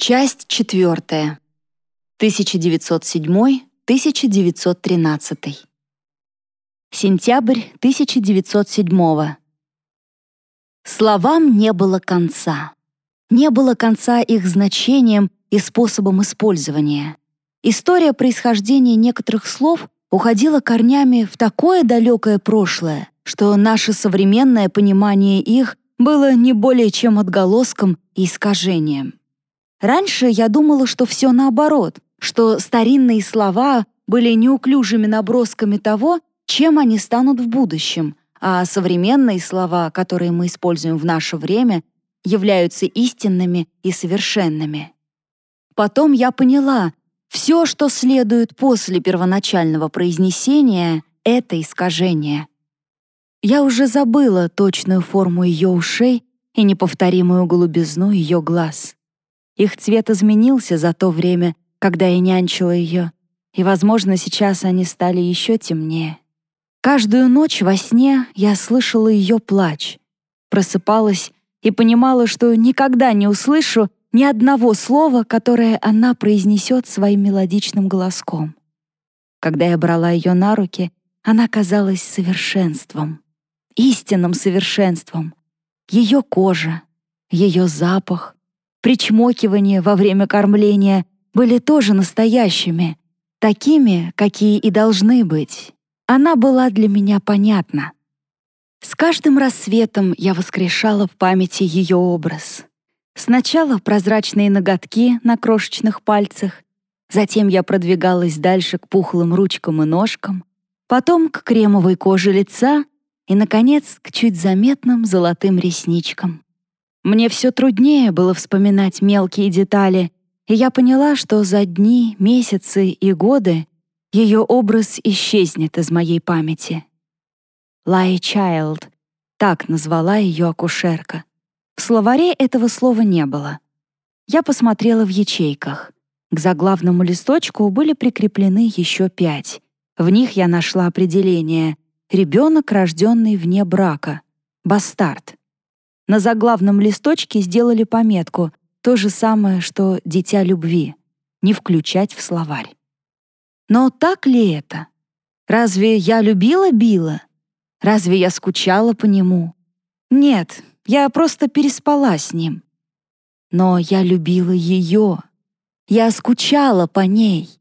Часть четвертая. 1907-1913. Сентябрь 1907. Словам не было конца. Не было конца их значением и способом использования. История происхождения некоторых слов уходила корнями в такое далекое прошлое, что наше современное понимание их было не более чем отголоском и искажением. Раньше я думала, что все наоборот, что старинные слова были неуклюжими набросками того, чем они станут в будущем, а современные слова, которые мы используем в наше время, являются истинными и совершенными. Потом я поняла, все, что следует после первоначального произнесения, — это искажение. Я уже забыла точную форму ее ушей и неповторимую голубизну ее глаз. Их цвет изменился за то время, когда я нянчила ее, и, возможно, сейчас они стали еще темнее. Каждую ночь во сне я слышала ее плач, просыпалась и понимала, что никогда не услышу ни одного слова, которое она произнесет своим мелодичным голоском. Когда я брала ее на руки, она казалась совершенством, истинным совершенством. Ее кожа, ее запах, причмокивания во время кормления были тоже настоящими, такими, какие и должны быть. Она была для меня понятна. С каждым рассветом я воскрешала в памяти ее образ. Сначала прозрачные ноготки на крошечных пальцах, затем я продвигалась дальше к пухлым ручкам и ножкам, потом к кремовой коже лица и, наконец, к чуть заметным золотым ресничкам. Мне все труднее было вспоминать мелкие детали, и я поняла, что за дни, месяцы и годы ее образ исчезнет из моей памяти. Лай Чайлд — так назвала ее акушерка. В словаре этого слова не было. Я посмотрела в ячейках. К заглавному листочку были прикреплены еще пять. В них я нашла определение «ребенок, рожденный вне брака», «бастард». На заглавном листочке сделали пометку «То же самое, что «дитя любви» — не включать в словарь». Но так ли это? Разве я любила Билла? Разве я скучала по нему? Нет, я просто переспала с ним. Но я любила ее. Я скучала по ней.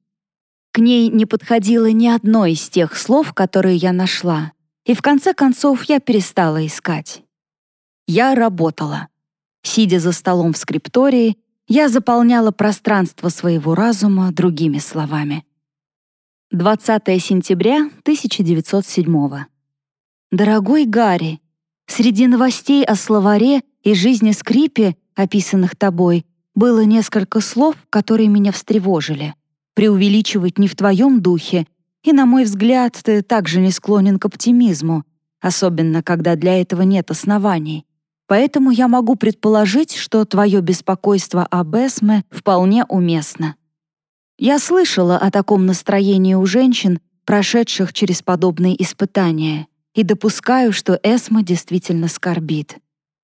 К ней не подходило ни одно из тех слов, которые я нашла, и в конце концов я перестала искать. Я работала. Сидя за столом в скриптории, я заполняла пространство своего разума другими словами. 20 сентября 1907 Дорогой Гарри, среди новостей о словаре и жизни скрипе, описанных тобой, было несколько слов, которые меня встревожили. Преувеличивать не в твоем духе, и, на мой взгляд, ты также не склонен к оптимизму, особенно когда для этого нет оснований. Поэтому я могу предположить, что твое беспокойство об Эсме вполне уместно. Я слышала о таком настроении у женщин, прошедших через подобные испытания, и допускаю, что Эсма действительно скорбит.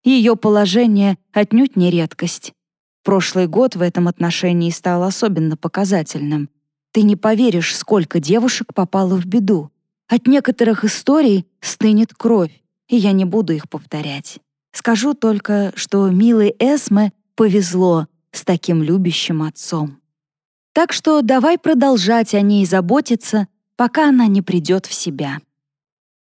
Ее положение отнюдь не редкость. Прошлый год в этом отношении стал особенно показательным. Ты не поверишь, сколько девушек попало в беду. От некоторых историй стынет кровь, и я не буду их повторять. Скажу только, что милой Эсме повезло с таким любящим отцом. Так что давай продолжать о ней заботиться, пока она не придет в себя.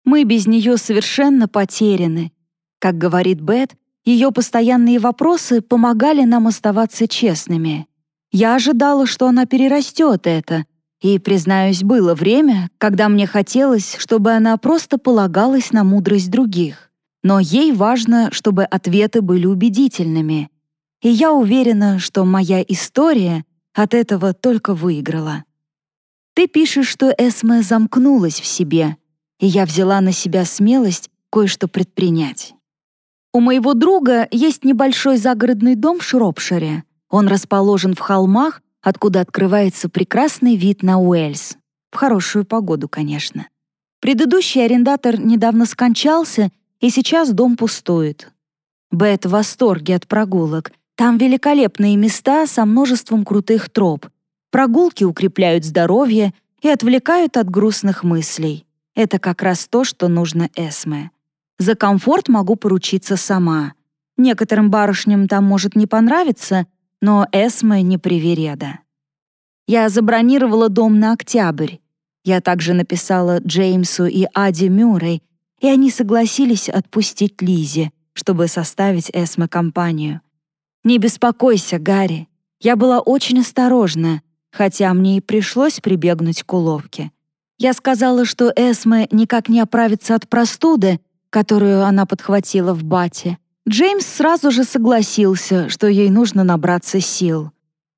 Мы без нее совершенно потеряны. Как говорит Бет, ее постоянные вопросы помогали нам оставаться честными. Я ожидала, что она перерастет это, и, признаюсь, было время, когда мне хотелось, чтобы она просто полагалась на мудрость других но ей важно, чтобы ответы были убедительными. И я уверена, что моя история от этого только выиграла. Ты пишешь, что Эсме замкнулась в себе, и я взяла на себя смелость кое-что предпринять. У моего друга есть небольшой загородный дом в Шропшире. Он расположен в холмах, откуда открывается прекрасный вид на Уэльс. В хорошую погоду, конечно. Предыдущий арендатор недавно скончался, и сейчас дом пустует. Бет в восторге от прогулок, Там великолепные места со множеством крутых троп. Прогулки укрепляют здоровье и отвлекают от грустных мыслей. Это как раз то, что нужно Эсме. За комфорт могу поручиться сама. Некоторым барышням там может не понравиться, но Эсме не привереда. Я забронировала дом на октябрь. Я также написала Джеймсу и Аде Мюррей, и они согласились отпустить Лизе, чтобы составить Эсме компанию. «Не беспокойся, Гарри. Я была очень осторожна, хотя мне и пришлось прибегнуть к уловке. Я сказала, что Эсме никак не оправится от простуды, которую она подхватила в бате. Джеймс сразу же согласился, что ей нужно набраться сил.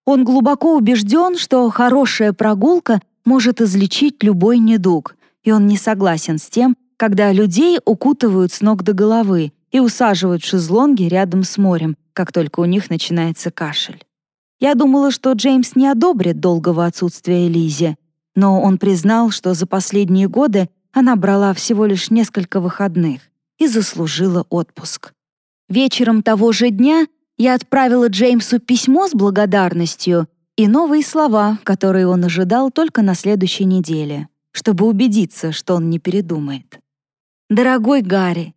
Он глубоко убежден, что хорошая прогулка может излечить любой недуг, и он не согласен с тем, когда людей укутывают с ног до головы и усаживают в шезлонги рядом с морем, как только у них начинается кашель. Я думала, что Джеймс не одобрит долгого отсутствия Лизи, но он признал, что за последние годы она брала всего лишь несколько выходных и заслужила отпуск. Вечером того же дня я отправила Джеймсу письмо с благодарностью и новые слова, которые он ожидал только на следующей неделе, чтобы убедиться, что он не передумает. «Дорогой Гарри,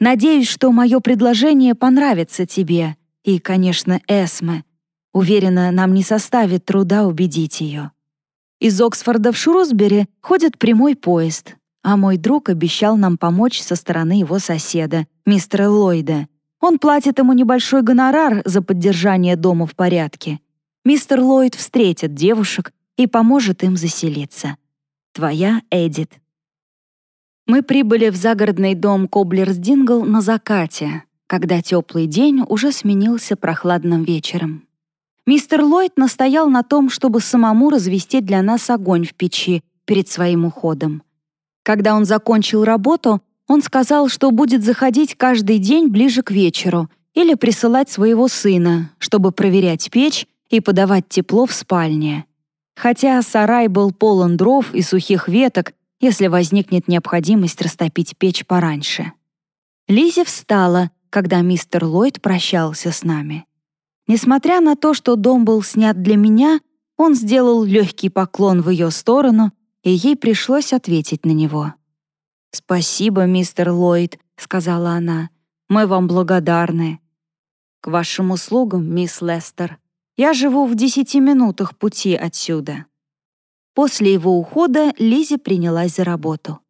надеюсь, что мое предложение понравится тебе и, конечно, Эсме. Уверена, нам не составит труда убедить ее. Из Оксфорда в Шрусбери ходит прямой поезд, а мой друг обещал нам помочь со стороны его соседа, мистера Ллойда. Он платит ему небольшой гонорар за поддержание дома в порядке. Мистер Ллойд встретит девушек и поможет им заселиться. Твоя Эдит. Мы прибыли в загородный дом Коблерс-Дингл на закате, когда теплый день уже сменился прохладным вечером. Мистер Ллойд настоял на том, чтобы самому развести для нас огонь в печи перед своим уходом. Когда он закончил работу, он сказал, что будет заходить каждый день ближе к вечеру или присылать своего сына, чтобы проверять печь и подавать тепло в спальне. Хотя сарай был полон дров и сухих веток, если возникнет необходимость растопить печь пораньше. Лизи встала, когда мистер Ллойд прощался с нами. Несмотря на то, что дом был снят для меня, он сделал легкий поклон в ее сторону, и ей пришлось ответить на него. «Спасибо, мистер Ллойд», — сказала она. «Мы вам благодарны». «К вашим услугам, мисс Лестер. Я живу в десяти минутах пути отсюда». После его ухода Лизи принялась за работу.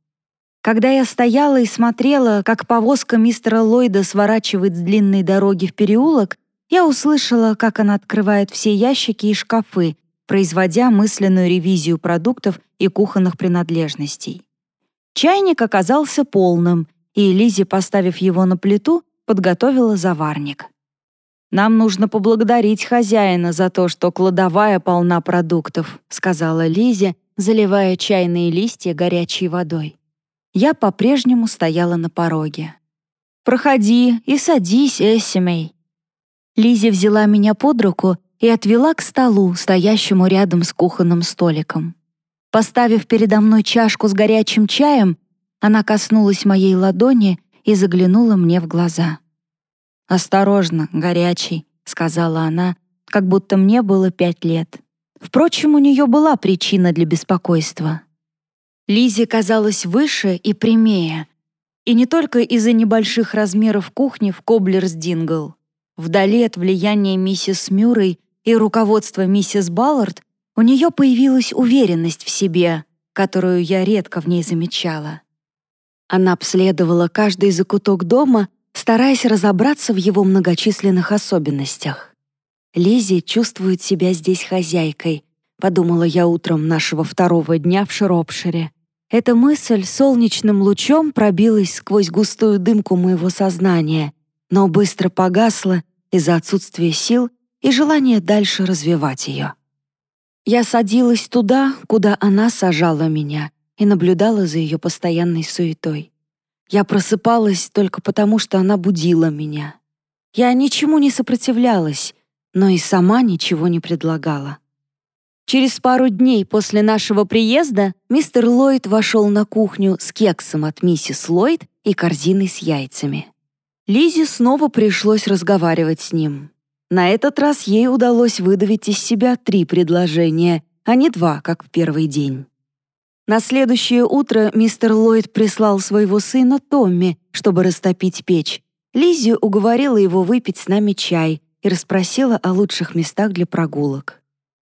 Когда я стояла и смотрела, как повозка мистера Ллойда сворачивает с длинной дороги в переулок, я услышала, как она открывает все ящики и шкафы, производя мысленную ревизию продуктов и кухонных принадлежностей. Чайник оказался полным, и Лизи, поставив его на плиту, подготовила заварник. «Нам нужно поблагодарить хозяина за то, что кладовая полна продуктов», сказала Лизи, заливая чайные листья горячей водой. Я по-прежнему стояла на пороге. «Проходи и садись, Эссимей», Лизи взяла меня под руку и отвела к столу, стоящему рядом с кухонным столиком. Поставив передо мной чашку с горячим чаем, она коснулась моей ладони и заглянула мне в глаза. «Осторожно, горячий», — сказала она, как будто мне было пять лет. Впрочем, у нее была причина для беспокойства. Лизи казалась выше и прямее, и не только из-за небольших размеров кухни в Коблерс-Дингл. Вдали от влияния миссис Мюррей и руководства миссис Баллард у нее появилась уверенность в себе, которую я редко в ней замечала. Она обследовала каждый закуток дома, стараясь разобраться в его многочисленных особенностях. Лизи чувствует себя здесь хозяйкой, подумала я утром нашего второго дня в Шропшире. Эта мысль солнечным лучом пробилась сквозь густую дымку моего сознания — но быстро погасла из-за отсутствия сил и желания дальше развивать ее. Я садилась туда, куда она сажала меня, и наблюдала за ее постоянной суетой. Я просыпалась только потому, что она будила меня. Я ничему не сопротивлялась, но и сама ничего не предлагала. Через пару дней после нашего приезда мистер Ллойд вошел на кухню с кексом от миссис Ллойд и корзиной с яйцами. Лизе снова пришлось разговаривать с ним. На этот раз ей удалось выдавить из себя три предложения, а не два, как в первый день. На следующее утро мистер Ллойд прислал своего сына Томми, чтобы растопить печь. Лиззи уговорила его выпить с нами чай и расспросила о лучших местах для прогулок.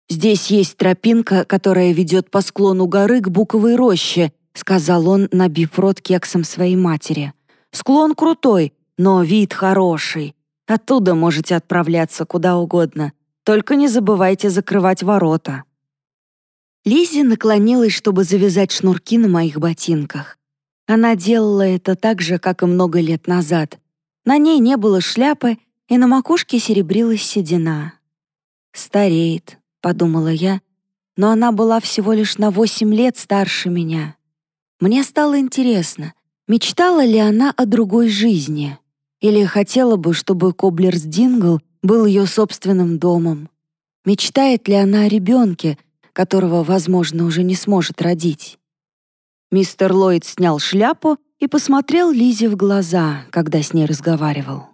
«Здесь есть тропинка, которая ведет по склону горы к буковой роще», сказал он, набив рот кексом своей матери. «Склон крутой, но вид хороший. Оттуда можете отправляться куда угодно. Только не забывайте закрывать ворота». Лизи наклонилась, чтобы завязать шнурки на моих ботинках. Она делала это так же, как и много лет назад. На ней не было шляпы, и на макушке серебрилась седина. «Стареет», — подумала я, но она была всего лишь на восемь лет старше меня. Мне стало интересно, мечтала ли она о другой жизни, или хотела бы, чтобы Коблерс Дингл был ее собственным домом. Мечтает ли она о ребенке, которого, возможно, уже не сможет родить. Мистер Ллойд снял шляпу и посмотрел Лизе в глаза, когда с ней разговаривал.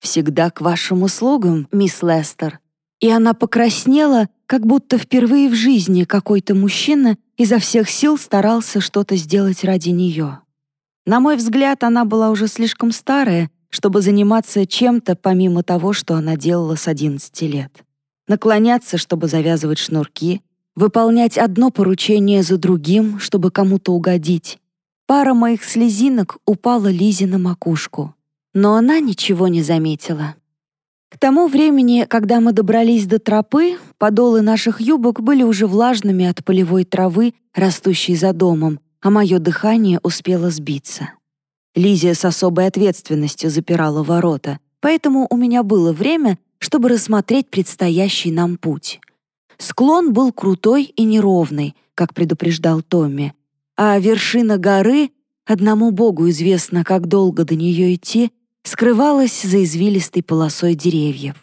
«Всегда к вашим услугам, мисс Лестер». И она покраснела, как будто впервые в жизни какой-то мужчина изо всех сил старался что-то сделать ради нее. На мой взгляд, она была уже слишком старая, чтобы заниматься чем-то помимо того, что она делала с 11 лет. Наклоняться, чтобы завязывать шнурки, выполнять одно поручение за другим, чтобы кому-то угодить. Пара моих слезинок упала Лизе на макушку, но она ничего не заметила. К тому времени, когда мы добрались до тропы, подолы наших юбок были уже влажными от полевой травы, растущей за домом, а мое дыхание успело сбиться. Лизия с особой ответственностью запирала ворота, поэтому у меня было время, чтобы рассмотреть предстоящий нам путь. Склон был крутой и неровный, как предупреждал Томми, а вершина горы, одному богу известно, как долго до нее идти, скрывалась за извилистой полосой деревьев.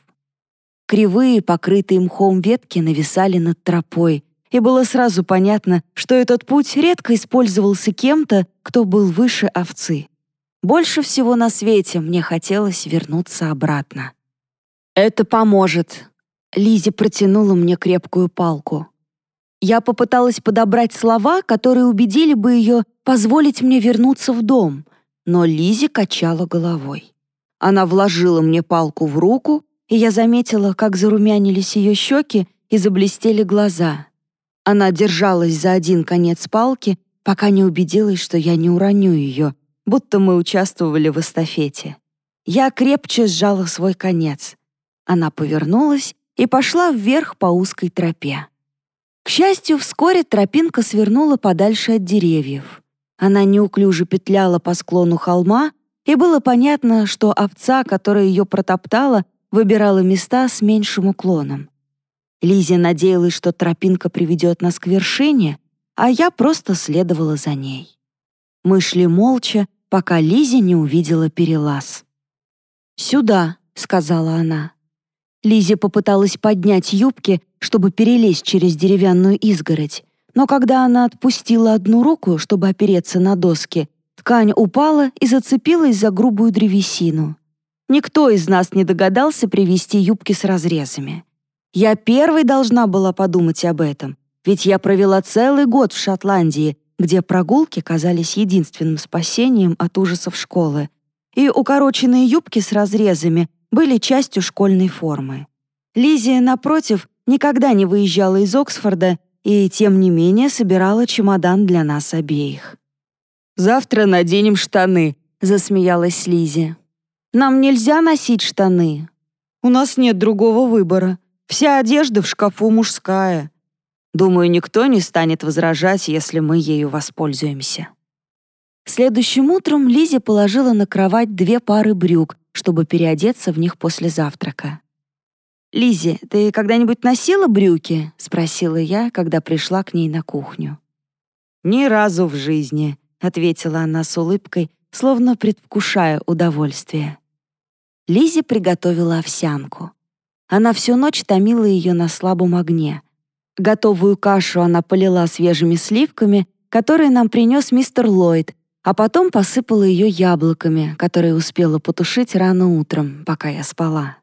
Кривые, покрытые мхом ветки нависали над тропой, и было сразу понятно, что этот путь редко использовался кем-то, кто был выше овцы. Больше всего на свете мне хотелось вернуться обратно. «Это поможет», Лизи протянула мне крепкую палку. Я попыталась подобрать слова, которые убедили бы ее позволить мне вернуться в дом, но Лизи качала головой. Она вложила мне палку в руку, и я заметила, как зарумянились ее щеки и заблестели глаза. Она держалась за один конец палки, пока не убедилась, что я не уроню ее, будто мы участвовали в эстафете. Я крепче сжала свой конец. Она повернулась и пошла вверх по узкой тропе. К счастью, вскоре тропинка свернула подальше от деревьев. Она неуклюже петляла по склону холма, и было понятно, что овца, которая ее протоптала, выбирала места с меньшим уклоном. Лиза надеялась, что тропинка приведет нас к вершине, а я просто следовала за ней. Мы шли молча, пока Лиза не увидела перелаз. «Сюда», — сказала она. Лизи попыталась поднять юбки, чтобы перелезть через деревянную изгородь, но когда она отпустила одну руку, чтобы опереться на доски, ткань упала и зацепилась за грубую древесину. Никто из нас не догадался привести юбки с разрезами. Я первой должна была подумать об этом, ведь я провела целый год в Шотландии, где прогулки казались единственным спасением от ужасов школы, и укороченные юбки с разрезами были частью школьной формы. Лизия, напротив, никогда не выезжала из Оксфорда и, тем не менее, собирала чемодан для нас обеих. «Завтра наденем штаны», — засмеялась Лизи. «Нам нельзя носить штаны. У нас нет другого выбора. Вся одежда в шкафу мужская. Думаю, никто не станет возражать, если мы ею воспользуемся». Следующим утром Лизи положила на кровать две пары брюк, чтобы переодеться в них после завтрака. «Лиззи, ты когда-нибудь носила брюки?» — спросила я, когда пришла к ней на кухню. «Ни разу в жизни», — ответила она с улыбкой, словно предвкушая удовольствие. Лиззи приготовила овсянку. Она всю ночь томила ее на слабом огне. Готовую кашу она полила свежими сливками, которые нам принес мистер Ллойд, а потом посыпала ее яблоками, которые успела потушить рано утром, пока я спала.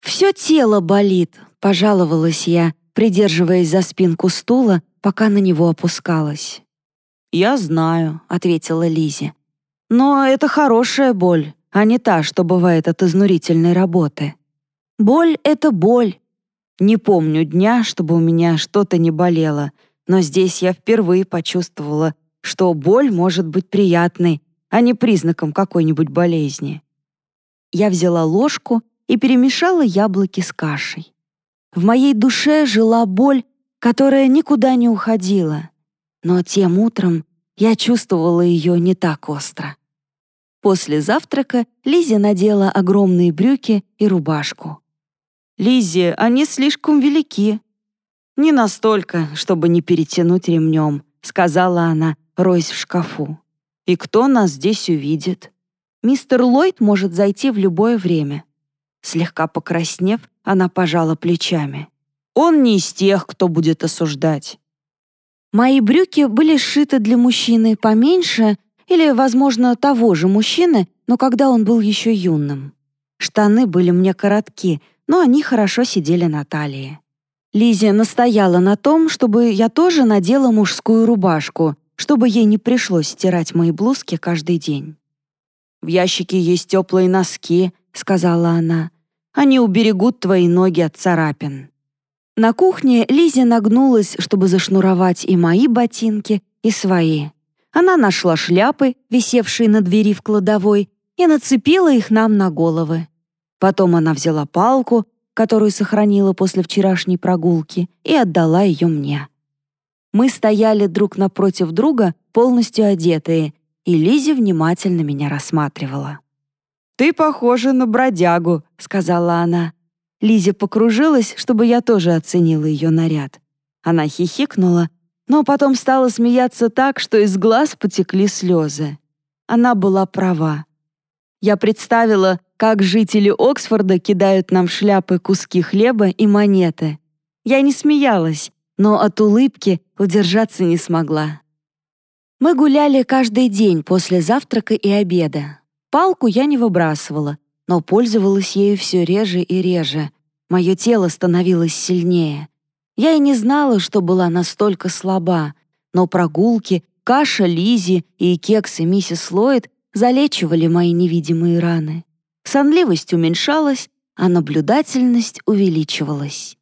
«Все тело болит», — пожаловалась я, придерживаясь за спинку стула, пока на него опускалась. «Я знаю», — ответила Лизи. «Но это хорошая боль, а не та, что бывает от изнурительной работы. Боль — это боль. Не помню дня, чтобы у меня что-то не болело, но здесь я впервые почувствовала, что боль может быть приятной, а не признаком какой-нибудь болезни. Я взяла ложку и перемешала яблоки с кашей. В моей душе жила боль, которая никуда не уходила, но тем утром я чувствовала ее не так остро. После завтрака Лизи надела огромные брюки и рубашку. «Лиззи, они слишком велики». «Не настолько, чтобы не перетянуть ремнем», — сказала она, роясь в шкафу. «И кто нас здесь увидит?» «Мистер Ллойд может зайти в любое время». Слегка покраснев, она пожала плечами. «Он не из тех, кто будет осуждать». Мои брюки были сшиты для мужчины поменьше или, возможно, того же мужчины, но когда он был еще юным. Штаны были мне коротки, но они хорошо сидели на талии. Лизия настояла на том, чтобы я тоже надела мужскую рубашку, чтобы ей не пришлось стирать мои блузки каждый день. «В ящике есть теплые носки», — сказала она. «Они уберегут твои ноги от царапин». На кухне Лизия нагнулась, чтобы зашнуровать и мои ботинки, и свои. Она нашла шляпы, висевшие на двери в кладовой, и нацепила их нам на головы. Потом она взяла палку, которую сохранила после вчерашней прогулки, и отдала ее мне. Мы стояли друг напротив друга, полностью одетые, и Лизи внимательно меня рассматривала. «Ты похожа на бродягу», — сказала она. Лизи покружилась, чтобы я тоже оценила ее наряд. Она хихикнула, но потом стала смеяться так, что из глаз потекли слезы. Она была права. Я представила, как жители Оксфорда кидают нам шляпы куски хлеба и монеты. Я не смеялась, но от улыбки удержаться не смогла. Мы гуляли каждый день после завтрака и обеда. Палку я не выбрасывала, но пользовалась ею все реже и реже. Мое тело становилось сильнее. Я и не знала, что была настолько слаба, но прогулки, каша Лизи и кексы миссис Ллойд залечивали мои невидимые раны. Сонливость уменьшалась, а наблюдательность увеличивалась.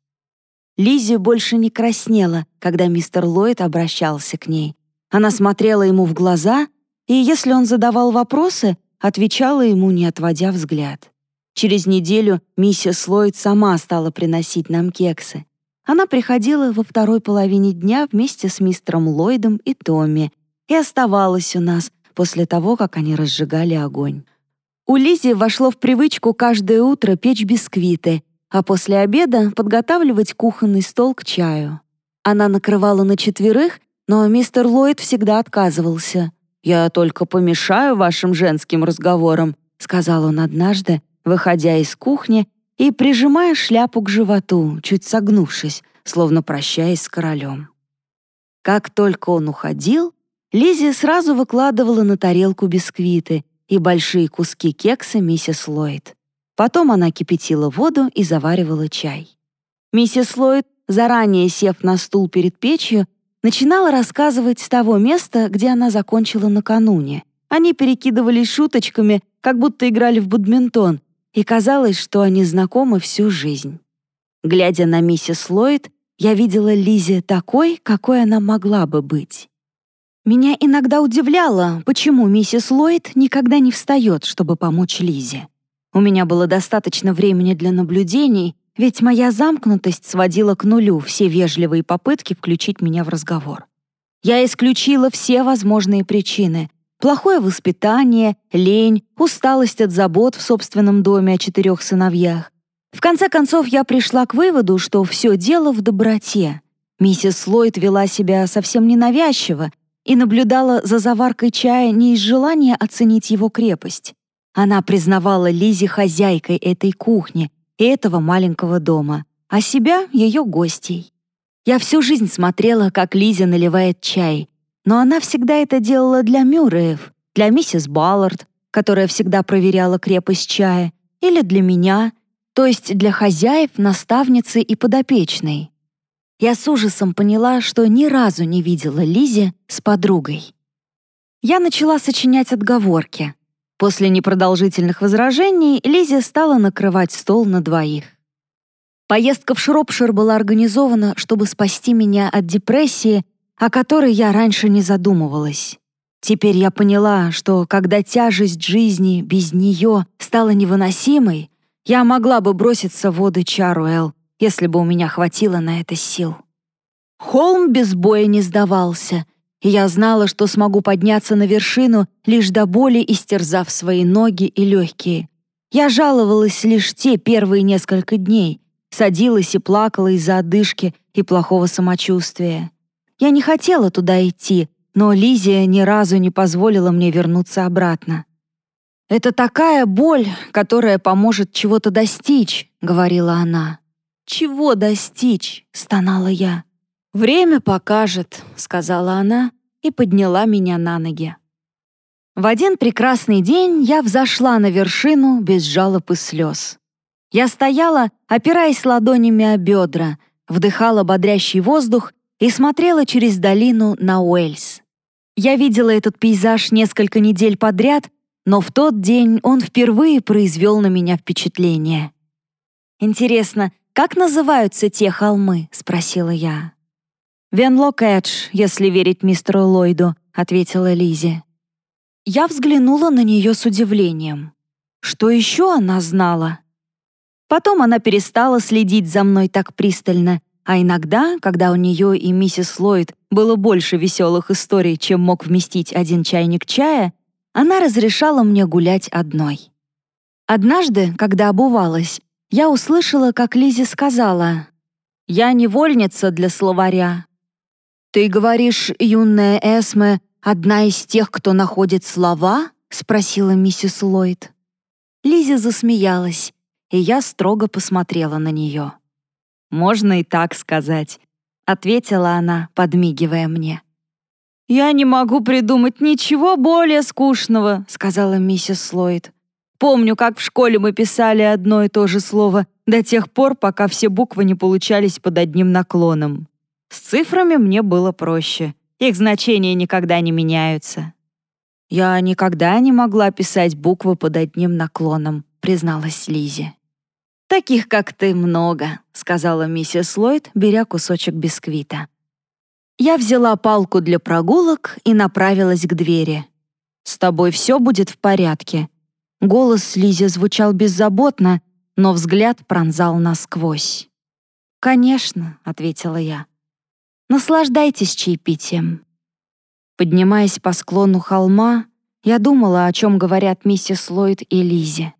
Лизи больше не краснела, когда мистер Ллойд обращался к ней. Она смотрела ему в глаза, и если он задавал вопросы, отвечала ему, не отводя взгляд. Через неделю миссис Ллойд сама стала приносить нам кексы. Она приходила во второй половине дня вместе с мистером Ллойдом и Томми и оставалась у нас после того, как они разжигали огонь. У Лизи вошло в привычку каждое утро печь бисквиты, а после обеда подготавливать кухонный стол к чаю. Она накрывала на четверых, но мистер Ллойд всегда отказывался. «Я только помешаю вашим женским разговорам», — сказал он однажды, выходя из кухни и прижимая шляпу к животу, чуть согнувшись, словно прощаясь с королем. Как только он уходил, Лизи сразу выкладывала на тарелку бисквиты — и большие куски кекса миссис Ллойд. Потом она кипятила воду и заваривала чай. Миссис Ллойд, заранее сев на стул перед печью, начинала рассказывать с того места, где она закончила накануне. Они перекидывались шуточками, как будто играли в бадминтон, и казалось, что они знакомы всю жизнь. Глядя на миссис Ллойд, я видела Лизе такой, какой она могла бы быть. Меня иногда удивляло, почему миссис Ллойд никогда не встает, чтобы помочь Лизе. У меня было достаточно времени для наблюдений, ведь моя замкнутость сводила к нулю все вежливые попытки включить меня в разговор. Я исключила все возможные причины. Плохое воспитание, лень, усталость от забот в собственном доме о четырех сыновьях. В конце концов, я пришла к выводу, что все дело в доброте. Миссис Ллойд вела себя совсем ненавязчиво, и наблюдала за заваркой чая не из желания оценить его крепость. Она признавала Лизи хозяйкой этой кухни и этого маленького дома, а себя — ее гостей. Я всю жизнь смотрела, как Лизи наливает чай, но она всегда это делала для Мюрреев, для миссис Баллард, которая всегда проверяла крепость чая, или для меня. то есть для хозяев, наставницы и подопечной. Я с ужасом поняла, что ни разу не видела Лизи с подругой. Я начала сочинять отговорки. После непродолжительных возражений Лизи стала накрывать стол на двоих. Поездка в Шропшир была организована, чтобы спасти меня от депрессии, о которой я раньше не задумывалась. Теперь я поняла, что когда тяжесть жизни без нее стала невыносимой, я могла бы броситься в воды Чаруэл, если бы у меня хватило на это сил. Холм без боя не сдавался, и я знала, что смогу подняться на вершину, лишь до боли истерзав свои ноги и легкие. Я жаловалась лишь те первые несколько дней, садилась и плакала из-за одышки и плохого самочувствия. Я не хотела туда идти, но Лизия ни разу не позволила мне вернуться обратно. «Это такая боль, которая поможет чего-то достичь», — говорила она. «Чего достичь?» — стонала я. «Время покажет», — сказала она и подняла меня на ноги. В один прекрасный день я взошла на вершину без жалоб и слез. Я стояла, опираясь ладонями о бедра, вдыхала бодрящий воздух и смотрела через долину на Уэльс. Я видела этот пейзаж несколько недель подряд, но в тот день он впервые произвел на меня впечатление. «Интересно, как называются те холмы?» — спросила я. «Венлок Эдж, если верить мистеру Ллойду», — ответила Лизи. Я взглянула на нее с удивлением. Что еще она знала? Потом она перестала следить за мной так пристально, а иногда, когда у нее и миссис Ллойд было больше веселых историй, чем мог вместить один чайник чая, она разрешала мне гулять одной. Однажды, когда обувалась, я услышала, как Лизи сказала, «Я невольница для словаря». «Ты говоришь, юная Эсме, одна из тех, кто находит слова?» — спросила миссис Ллойд. Лизи засмеялась, и я строго посмотрела на нее. «Можно и так сказать», — ответила она, подмигивая мне. «Я не могу придумать ничего более скучного», — сказала миссис Слойд. «Помню, как в школе мы писали одно и то же слово до тех пор, пока все буквы не получались под одним наклоном. С цифрами мне было проще. Их значения никогда не меняются». «Я никогда не могла писать буквы под одним наклоном», — призналась Лизи. «Таких, как ты, много», — сказала миссис Ллойд, беря кусочек бисквита. Я взяла палку для прогулок и направилась к двери. «С тобой все будет в порядке». Голос Лизи звучал беззаботно, но взгляд пронзал насквозь. «Конечно», — ответила я. «Наслаждайтесь чаепитием». Поднимаясь по склону холма, я думала, о чем говорят миссис Ллойд и Лизи.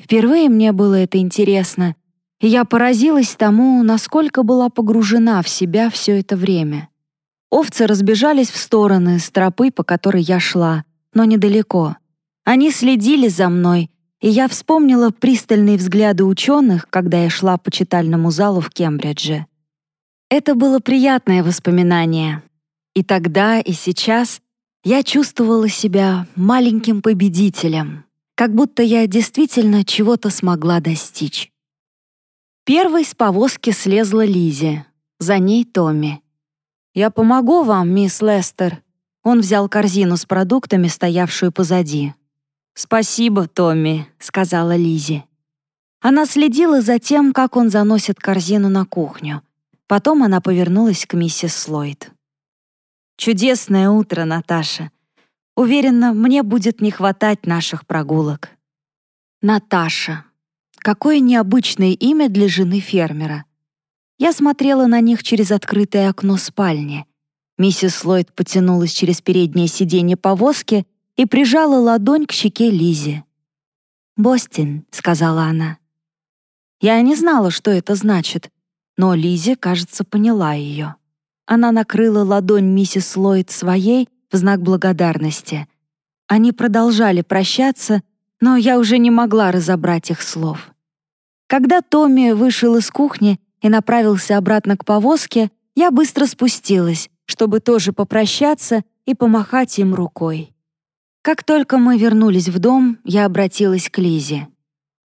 Впервые мне было это интересно, и я поразилась тому, насколько была погружена в себя все это время. Овцы разбежались в стороны с тропы, по которой я шла, но недалеко. Они следили за мной, и я вспомнила пристальные взгляды ученых, когда я шла по читальному залу в Кембридже. Это было приятное воспоминание. И тогда, и сейчас я чувствовала себя маленьким победителем как будто я действительно чего-то смогла достичь. Первой с повозки слезла Лизи, за ней Томми. «Я помогу вам, мисс Лестер». Он взял корзину с продуктами, стоявшую позади. «Спасибо, Томми», — сказала Лизи. Она следила за тем, как он заносит корзину на кухню. Потом она повернулась к миссис Слойд. «Чудесное утро, Наташа. Уверена, мне будет не хватать наших прогулок. Наташа. Какое необычное имя для жены фермера. Я смотрела на них через открытое окно спальни. Миссис Ллойд потянулась через переднее сиденье повозки и прижала ладонь к щеке Лизи. «Бостин», — сказала она. Я не знала, что это значит, но Лизи, кажется, поняла ее. Она накрыла ладонь миссис Ллойд своей в знак благодарности. Они продолжали прощаться, но я уже не могла разобрать их слов. Когда Томми вышел из кухни и направился обратно к повозке, я быстро спустилась, чтобы тоже попрощаться и помахать им рукой. Как только мы вернулись в дом, я обратилась к Лизе.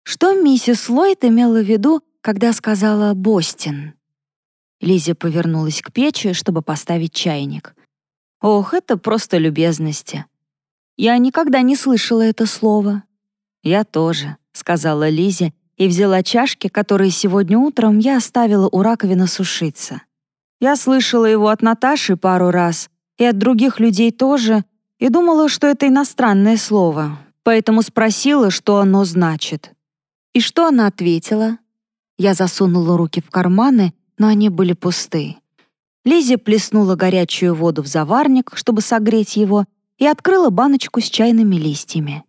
Что миссис Ллойд имела в виду, когда сказала «Бостин»? Лиза повернулась к печи, чтобы поставить чайник. «Ох, это просто любезности. Я никогда не слышала это слово». «Я тоже», — сказала Лизе и взяла чашки, которые сегодня утром я оставила у раковины сушиться. Я слышала его от Наташи пару раз и от других людей тоже, и думала, что это иностранное слово, поэтому спросила, что оно значит. И что она ответила? Я засунула руки в карманы, но они были пусты. Лиззи плеснула горячую воду в заварник, чтобы согреть его, и открыла баночку с чайными листьями.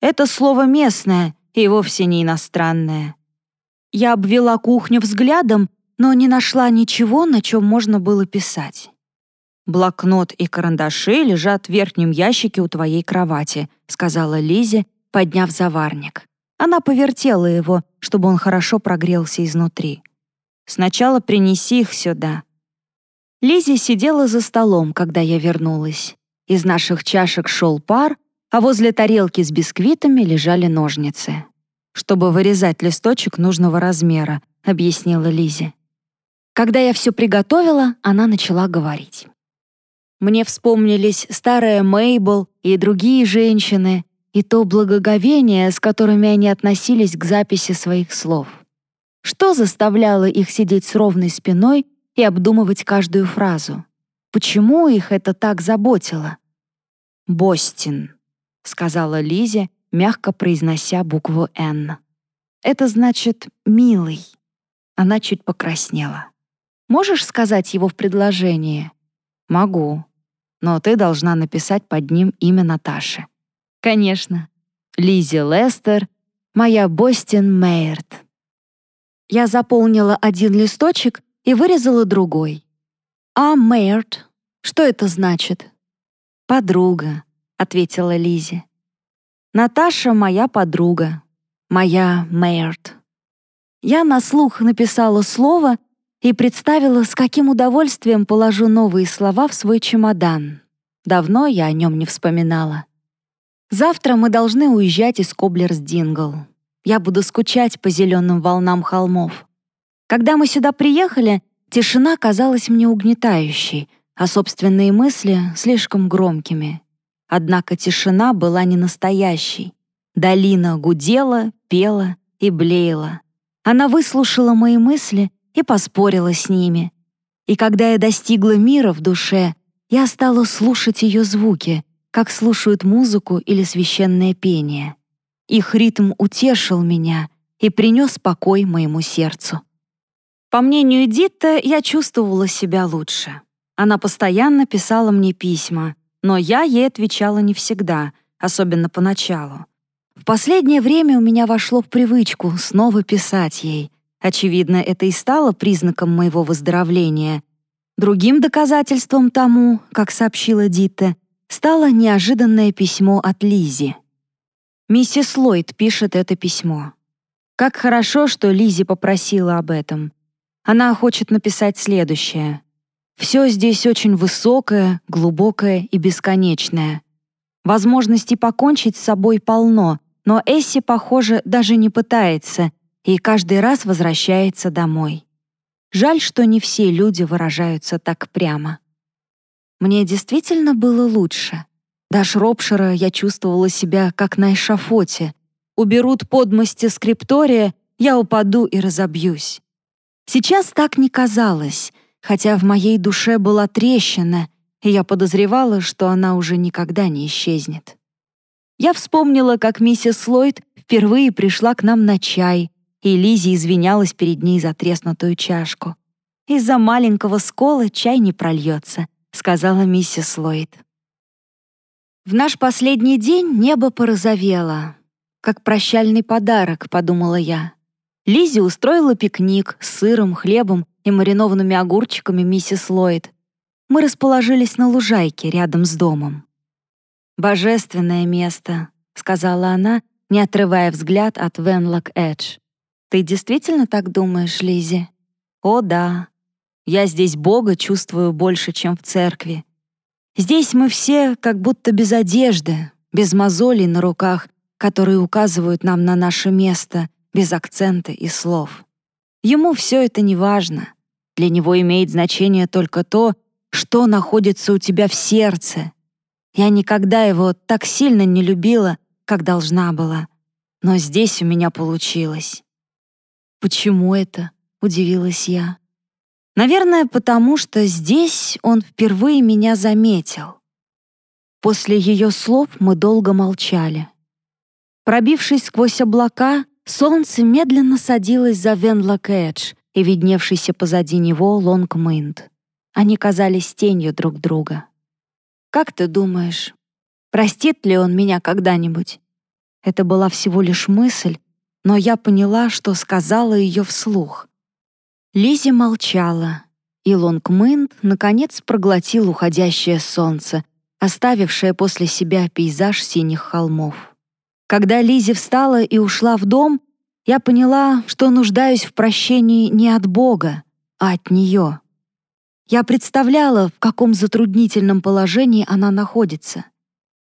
Это слово местное и вовсе не иностранное. Я обвела кухню взглядом, но не нашла ничего, на чем можно было писать. «Блокнот и карандаши лежат в верхнем ящике у твоей кровати», сказала Лизе, подняв заварник. Она повертела его, чтобы он хорошо прогрелся изнутри. «Сначала принеси их сюда». Лизи сидела за столом, когда я вернулась. Из наших чашек шел пар, а возле тарелки с бисквитами лежали ножницы. «Чтобы вырезать листочек нужного размера», — объяснила Лизи. Когда я все приготовила, она начала говорить. Мне вспомнились старая Мейбл и другие женщины, и то благоговение, с которыми они относились к записи своих слов. Что заставляло их сидеть с ровной спиной и обдумывать каждую фразу? Почему их это так заботило? «Бостин», — сказала Лизе, мягко произнося букву «Н». «Это значит «милый». Она чуть покраснела. «Можешь сказать его в предложении?» «Могу. Но ты должна написать под ним имя Наташи». «Конечно. Лизи Лестер, моя Бостин Мейерт». Я заполнила один листочек и вырезала другой. «А Мейерт? Что это значит?» «Подруга», — ответила Лизи. «Наташа — моя подруга, моя Мейерт». Я на слух написала слово и представила, с каким удовольствием положу новые слова в свой чемодан. Давно я о нем не вспоминала. Завтра мы должны уезжать из Коблерс-Дингл. Я буду скучать по зеленым волнам холмов. Когда мы сюда приехали, тишина казалась мне угнетающей, а собственные мысли — слишком громкими. Однако тишина была не настоящей. Долина гудела, пела и блеяла. Она выслушала мои мысли и поспорила с ними. И когда я достигла мира в душе, я стала слушать ее звуки, как слушают музыку или священное пение. Их ритм утешил меня и принес покой моему сердцу. По мнению Дитта, я чувствовала себя лучше. Она постоянно писала мне письма, но я ей отвечала не всегда, особенно поначалу. В последнее время у меня вошло в привычку снова писать ей. Очевидно, это и стало признаком моего выздоровления. Другим доказательством тому, как сообщила Дитте, стало неожиданное письмо от Лизи. Миссис Ллойд пишет это письмо. Как хорошо, что Лизи попросила об этом. Она хочет написать следующее. «Все здесь очень высокое, глубокое и бесконечное. Возможностей покончить с собой полно, но Эсси, похоже, даже не пытается и каждый раз возвращается домой. Жаль, что не все люди выражаются так прямо. Мне действительно было лучше. До Шропшира я чувствовала себя как на эшафоте. Уберут подмости скриптория, я упаду и разобьюсь. Сейчас так не казалось, хотя в моей душе была трещина, и я подозревала, что она уже никогда не исчезнет. Я вспомнила, как миссис Ллойд впервые пришла к нам на чай, и Лизи извинялась перед ней за треснутую чашку. «Из-за маленького скола чай не прольется», — сказала миссис Ллойд. В наш последний день небо порозовело. Как прощальный подарок, подумала я. Лизи устроила пикник с сыром, хлебом и маринованными огурчиками миссис Ллойд. Мы расположились на лужайке рядом с домом. «Божественное место», — сказала она, не отрывая взгляд от Венлок Эдж. «Ты действительно так думаешь, Лизи? «О, да. Я здесь Бога чувствую больше, чем в церкви. Здесь мы все как будто без одежды, без мозолей на руках, которые указывают нам на наше место без акцента и слов. Ему все это не важно. Для него имеет значение только то, что находится у тебя в сердце. Я никогда его так сильно не любила, как должна была. Но здесь у меня получилось. «Почему это?» — удивилась я. «Наверное, потому что здесь он впервые меня заметил». После ее слов мы долго молчали. Пробившись сквозь облака, солнце медленно садилось за Венлок-Эдж и видневшийся позади него Лонг-Мынд. Они казались тенью друг друга. «Как ты думаешь, простит ли он меня когда-нибудь?» Это была всего лишь мысль, но я поняла, что сказала ее вслух. Лизи молчала, и Лонгмынд наконец проглотил уходящее солнце, оставившее после себя пейзаж синих холмов. Когда Лизи встала и ушла в дом, я поняла, что нуждаюсь в прощении не от Бога, а от нее. Я представляла, в каком затруднительном положении она находится.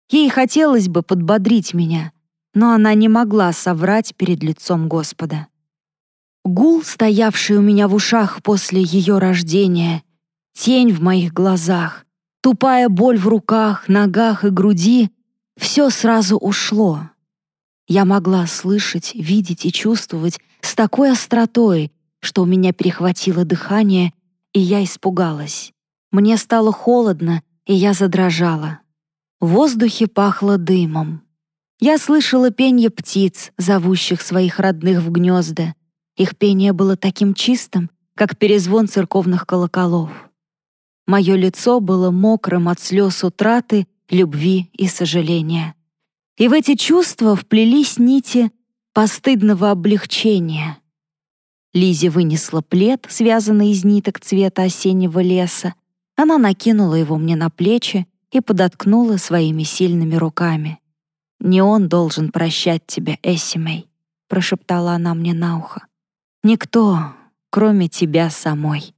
Ей хотелось бы подбодрить меня, но она не могла соврать перед лицом Господа. Гул, стоявший у меня в ушах после ее рождения, тень в моих глазах, тупая боль в руках, ногах и груди — все сразу ушло. Я могла слышать, видеть и чувствовать с такой остротой, что у меня перехватило дыхание и я испугалась. Мне стало холодно, и я задрожала. В воздухе пахло дымом. Я слышала пение птиц, зовущих своих родных в гнезда. Их пение было таким чистым, как перезвон церковных колоколов. Мое лицо было мокрым от слез утраты, любви и сожаления. И в эти чувства вплелись нити постыдного облегчения, Лизи вынесла плед, связанный из ниток цвета осеннего леса. Она накинула его мне на плечи и подоткнула своими сильными руками. «Не он должен прощать тебя, Эссимей», — прошептала она мне на ухо. «Никто, кроме тебя самой».